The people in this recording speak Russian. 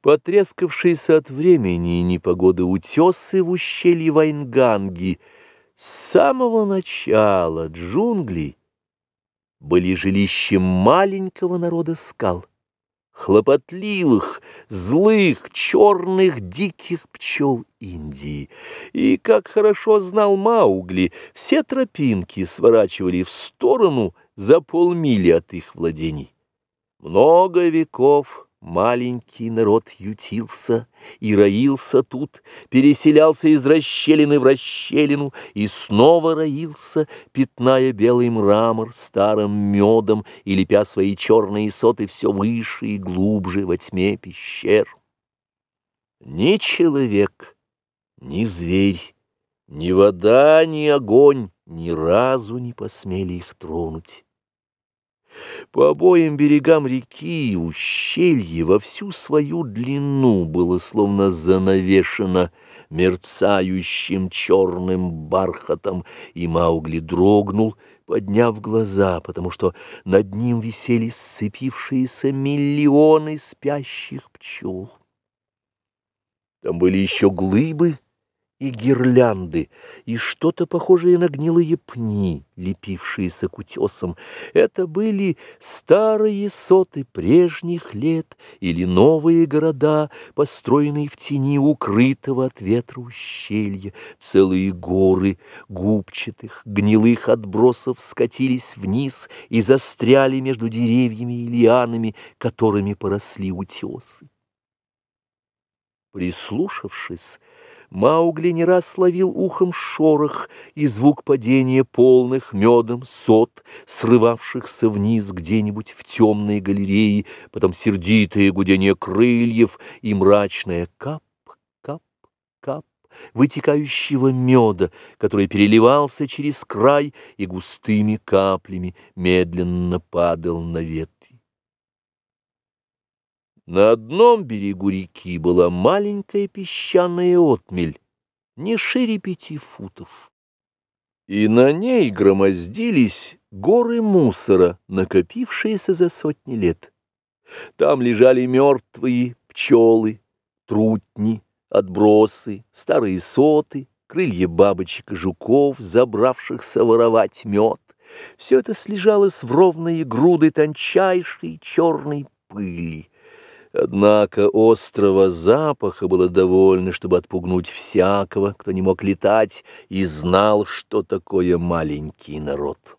Потрескавшиеся от времени и непогоды утесы в ущелье Вайнганги с самого начала джунглей были жилищем маленького народа скал, хлопотливых, злых, черных, диких пчел Индии. И, как хорошо знал Маугли, все тропинки сворачивали в сторону за полмили от их владений. Много веков Маленький народ ютился и роился тут, переселялся из расщелины в расщелину и снова роился, пятная белый мрамор старым медом и лепя свои черные соты все выше и глубже во тьме пещер. Ни человек, ни зверь, ни вода, ни огонь ни разу не посмели их тронуть. По обоим берегам реки ущелье во всю свою длину было словно занавешено мерцающим черным бархатом, и Маугли дрогнул, подняв глаза, потому что над ним висели сцепившиеся миллионы спящих пчел. Там были еще глыбы, и гирлянды, и что-то похожее на гнилые пни, лепившиеся к утесам. Это были старые соты прежних лет или новые города, построенные в тени укрытого от ветра ущелья. Целые горы губчатых, гнилых отбросов скатились вниз и застряли между деревьями и лианами, которыми поросли утесы. Прислушавшись, Маугли не раз словил ухом шорох и звук падения полных медом сот, срывавшихся вниз где-нибудь в темной галерее, потом сердитое гудение крыльев и мрачное кап, кап, кап вытекающего меда, который переливался через край и густыми каплями медленно падал на ветви. На одном берегу реки была маленькая песчаная отмель, не шире пяти футов. И на ней громоздились горы мусора, накопившиеся за сотни лет. Там лежали мертвые пчелы, трутни, отбросы, старые соты, крылья бабочек и жуков, забравшихся воровать мед. Все это слежалось в ровные груды тончайшей черной пыли. Однако острого запаха было довольно, чтобы отпугнуть всякого, кто не мог летать и знал, что такое маленький народ.